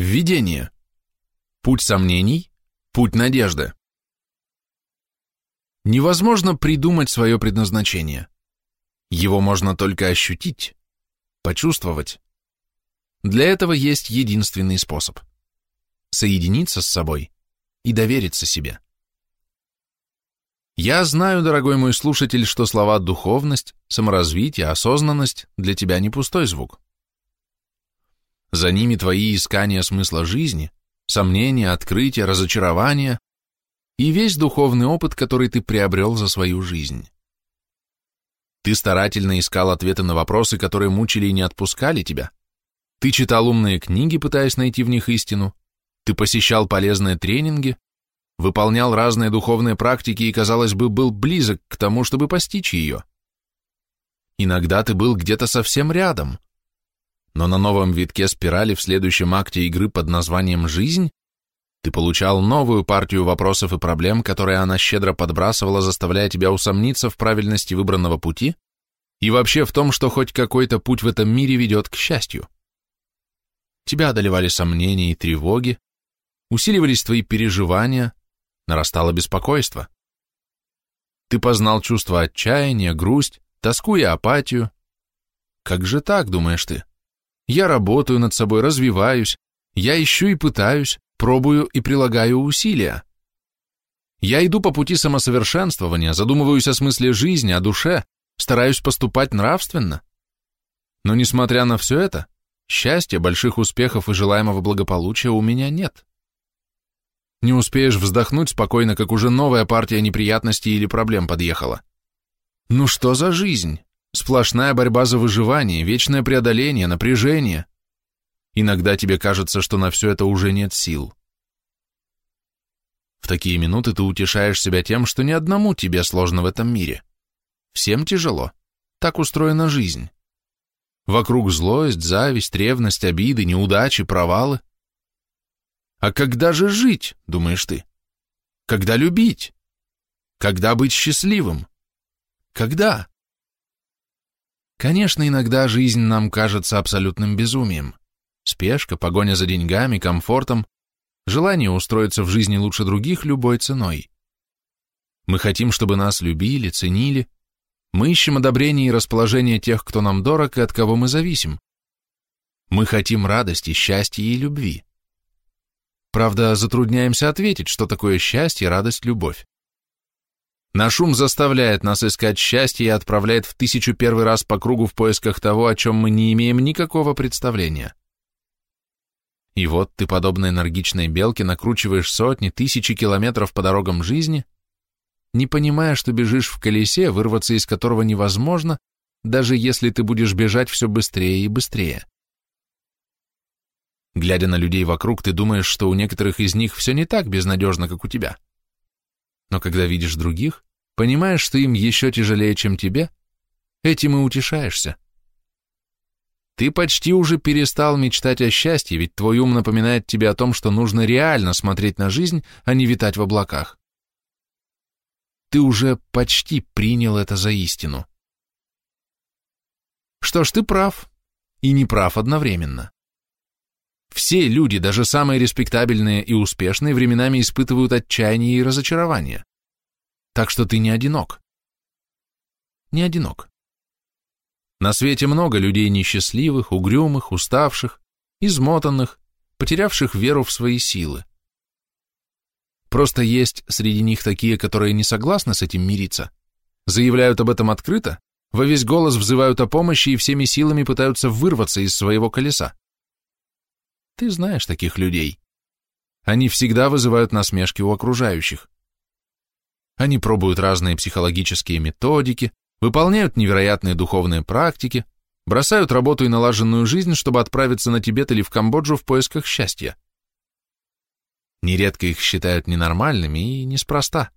Введение. Путь сомнений, путь надежды. Невозможно придумать свое предназначение. Его можно только ощутить, почувствовать. Для этого есть единственный способ – соединиться с собой и довериться себе. Я знаю, дорогой мой слушатель, что слова «духовность», «саморазвитие», «осознанность» для тебя не пустой звук. За ними твои искания смысла жизни, сомнения, открытия, разочарования и весь духовный опыт, который ты приобрел за свою жизнь. Ты старательно искал ответы на вопросы, которые мучили и не отпускали тебя. Ты читал умные книги, пытаясь найти в них истину. Ты посещал полезные тренинги, выполнял разные духовные практики и, казалось бы, был близок к тому, чтобы постичь ее. Иногда ты был где-то совсем рядом, но на новом витке спирали в следующем акте игры под названием «Жизнь» ты получал новую партию вопросов и проблем, которые она щедро подбрасывала, заставляя тебя усомниться в правильности выбранного пути и вообще в том, что хоть какой-то путь в этом мире ведет к счастью. Тебя одолевали сомнения и тревоги, усиливались твои переживания, нарастало беспокойство. Ты познал чувство отчаяния, грусть, тоску и апатию. Как же так, думаешь ты? Я работаю над собой, развиваюсь, я ищу и пытаюсь, пробую и прилагаю усилия. Я иду по пути самосовершенствования, задумываюсь о смысле жизни, о душе, стараюсь поступать нравственно. Но несмотря на все это, счастья, больших успехов и желаемого благополучия у меня нет. Не успеешь вздохнуть спокойно, как уже новая партия неприятностей или проблем подъехала. Ну что за жизнь? Сплошная борьба за выживание, вечное преодоление, напряжение. Иногда тебе кажется, что на все это уже нет сил. В такие минуты ты утешаешь себя тем, что ни одному тебе сложно в этом мире. Всем тяжело. Так устроена жизнь. Вокруг злость, зависть, ревность, обиды, неудачи, провалы. А когда же жить, думаешь ты? Когда любить? Когда быть счастливым? Когда? Конечно, иногда жизнь нам кажется абсолютным безумием. Спешка, погоня за деньгами, комфортом, желание устроиться в жизни лучше других любой ценой. Мы хотим, чтобы нас любили, ценили. Мы ищем одобрение и расположение тех, кто нам дорог и от кого мы зависим. Мы хотим радости, счастья и любви. Правда, затрудняемся ответить, что такое счастье, радость, любовь. Наш ум заставляет нас искать счастье и отправляет в тысячу первый раз по кругу в поисках того, о чем мы не имеем никакого представления. И вот ты, подобно энергичной белке, накручиваешь сотни, тысячи километров по дорогам жизни, не понимая, что бежишь в колесе, вырваться из которого невозможно, даже если ты будешь бежать все быстрее и быстрее. Глядя на людей вокруг, ты думаешь, что у некоторых из них все не так безнадежно, как у тебя. Но когда видишь других, понимаешь, что им еще тяжелее, чем тебе, этим и утешаешься. Ты почти уже перестал мечтать о счастье, ведь твой ум напоминает тебе о том, что нужно реально смотреть на жизнь, а не витать в облаках. Ты уже почти принял это за истину. Что ж, ты прав. И не прав одновременно. Все люди, даже самые респектабельные и успешные, временами испытывают отчаяние и разочарование. Так что ты не одинок. Не одинок. На свете много людей несчастливых, угрюмых, уставших, измотанных, потерявших веру в свои силы. Просто есть среди них такие, которые не согласны с этим мириться, заявляют об этом открыто, во весь голос взывают о помощи и всеми силами пытаются вырваться из своего колеса. Ты знаешь таких людей. Они всегда вызывают насмешки у окружающих. Они пробуют разные психологические методики, выполняют невероятные духовные практики, бросают работу и налаженную жизнь, чтобы отправиться на Тибет или в Камбоджу в поисках счастья. Нередко их считают ненормальными и неспроста.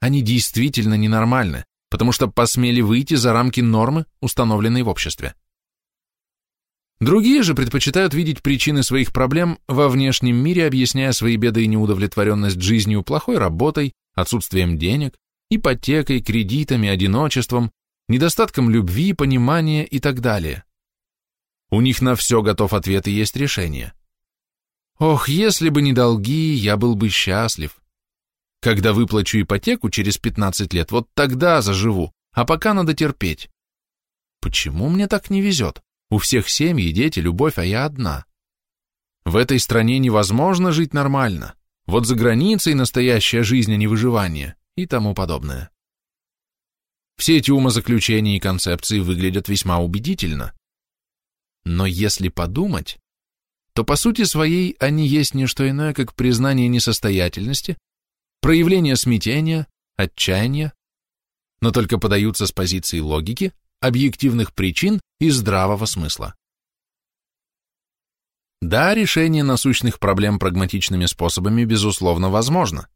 Они действительно ненормальны, потому что посмели выйти за рамки нормы, установленной в обществе. Другие же предпочитают видеть причины своих проблем во внешнем мире, объясняя свои беды и неудовлетворенность жизнью плохой работой, отсутствием денег, ипотекой, кредитами, одиночеством, недостатком любви, понимания и так далее. У них на все готов ответ и есть решение. Ох, если бы не долги, я был бы счастлив. Когда выплачу ипотеку через 15 лет, вот тогда заживу, а пока надо терпеть. Почему мне так не везет? У всех семьи, дети, любовь, а я одна. В этой стране невозможно жить нормально. Вот за границей настоящая жизнь, а не выживание и тому подобное. Все эти умозаключения и концепции выглядят весьма убедительно. Но если подумать, то по сути своей они есть не что иное, как признание несостоятельности, проявление смятения, отчаяния, но только подаются с позиции логики, объективных причин и здравого смысла. Да, решение насущных проблем прагматичными способами безусловно возможно,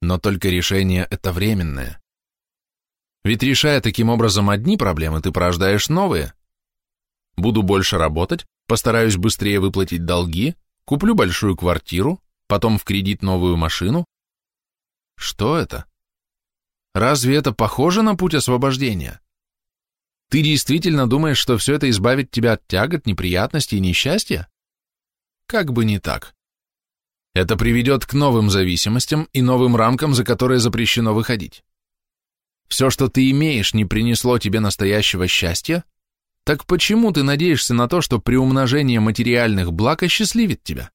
но только решение это временное. Ведь решая таким образом одни проблемы, ты порождаешь новые. Буду больше работать, постараюсь быстрее выплатить долги, куплю большую квартиру, потом в кредит новую машину. Что это? Разве это похоже на путь освобождения? Ты действительно думаешь, что все это избавит тебя от тягот, неприятностей и несчастья? Как бы не так. Это приведет к новым зависимостям и новым рамкам, за которые запрещено выходить. Все, что ты имеешь, не принесло тебе настоящего счастья, так почему ты надеешься на то, что приумножение материальных благ осчастливит тебя?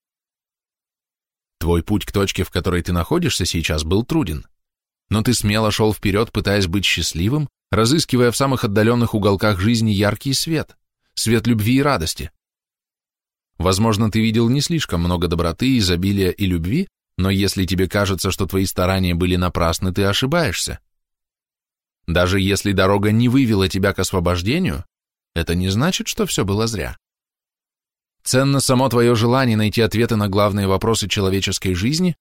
Твой путь к точке, в которой ты находишься сейчас, был труден, но ты смело шел вперед, пытаясь быть счастливым, разыскивая в самых отдаленных уголках жизни яркий свет, свет любви и радости. Возможно, ты видел не слишком много доброты, изобилия и любви, но если тебе кажется, что твои старания были напрасны, ты ошибаешься. Даже если дорога не вывела тебя к освобождению, это не значит, что все было зря. Ценно само твое желание найти ответы на главные вопросы человеческой жизни,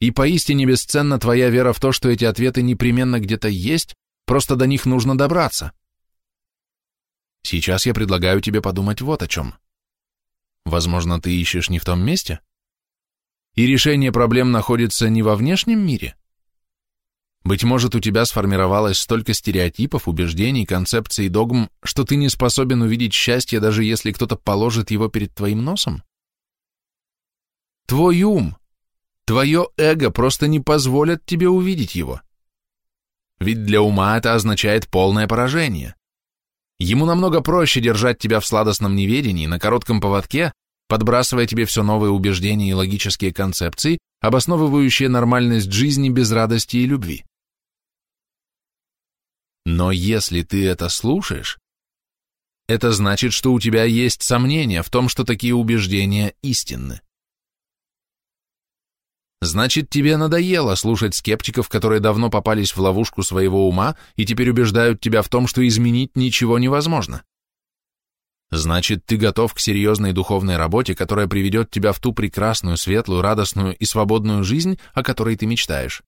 и поистине бесценна твоя вера в то, что эти ответы непременно где-то есть, просто до них нужно добраться. Сейчас я предлагаю тебе подумать вот о чем. Возможно, ты ищешь не в том месте? И решение проблем находится не во внешнем мире? Быть может, у тебя сформировалось столько стереотипов, убеждений, концепций и догм, что ты не способен увидеть счастье, даже если кто-то положит его перед твоим носом? Твой ум, твое эго просто не позволят тебе увидеть его. Ведь для ума это означает полное поражение. Ему намного проще держать тебя в сладостном неведении, на коротком поводке, подбрасывая тебе все новые убеждения и логические концепции, обосновывающие нормальность жизни без радости и любви. Но если ты это слушаешь, это значит, что у тебя есть сомнения в том, что такие убеждения истинны. Значит, тебе надоело слушать скептиков, которые давно попались в ловушку своего ума и теперь убеждают тебя в том, что изменить ничего невозможно. Значит, ты готов к серьезной духовной работе, которая приведет тебя в ту прекрасную, светлую, радостную и свободную жизнь, о которой ты мечтаешь.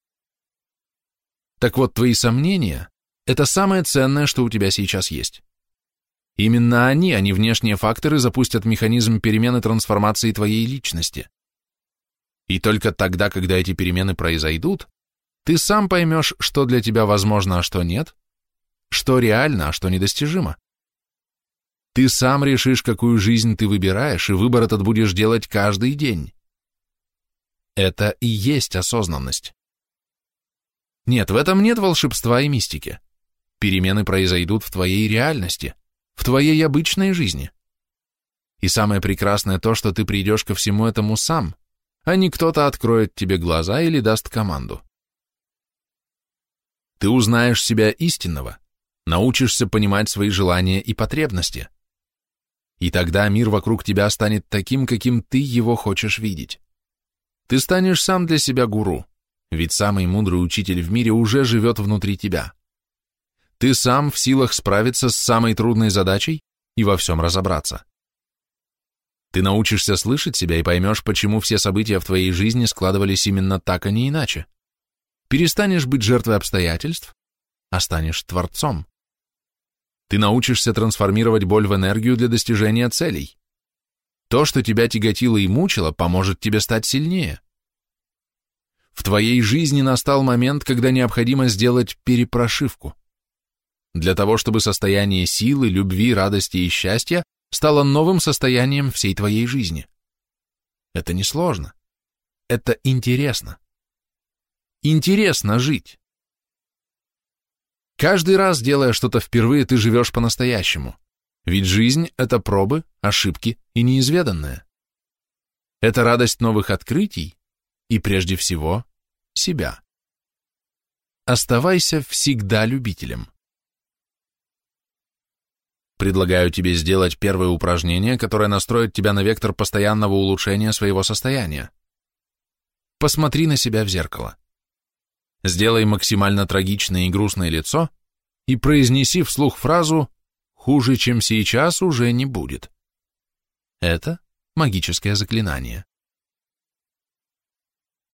Так вот, твои сомнения – это самое ценное, что у тебя сейчас есть. Именно они, а не внешние факторы, запустят механизм перемены трансформации твоей личности. И только тогда, когда эти перемены произойдут, ты сам поймешь, что для тебя возможно, а что нет, что реально, а что недостижимо. Ты сам решишь, какую жизнь ты выбираешь, и выбор этот будешь делать каждый день. Это и есть осознанность. Нет, в этом нет волшебства и мистики. Перемены произойдут в твоей реальности, в твоей обычной жизни. И самое прекрасное то, что ты придешь ко всему этому сам – а не кто-то откроет тебе глаза или даст команду. Ты узнаешь себя истинного, научишься понимать свои желания и потребности. И тогда мир вокруг тебя станет таким, каким ты его хочешь видеть. Ты станешь сам для себя гуру, ведь самый мудрый учитель в мире уже живет внутри тебя. Ты сам в силах справиться с самой трудной задачей и во всем разобраться. Ты научишься слышать себя и поймешь, почему все события в твоей жизни складывались именно так, а не иначе. Перестанешь быть жертвой обстоятельств, а станешь творцом. Ты научишься трансформировать боль в энергию для достижения целей. То, что тебя тяготило и мучило, поможет тебе стать сильнее. В твоей жизни настал момент, когда необходимо сделать перепрошивку. Для того, чтобы состояние силы, любви, радости и счастья стало новым состоянием всей твоей жизни. Это несложно. Это интересно. Интересно жить. Каждый раз, делая что-то впервые, ты живешь по-настоящему. Ведь жизнь — это пробы, ошибки и неизведанное. Это радость новых открытий и, прежде всего, себя. Оставайся всегда любителем. Предлагаю тебе сделать первое упражнение, которое настроит тебя на вектор постоянного улучшения своего состояния. Посмотри на себя в зеркало. Сделай максимально трагичное и грустное лицо и произнеси вслух фразу «Хуже, чем сейчас, уже не будет». Это магическое заклинание.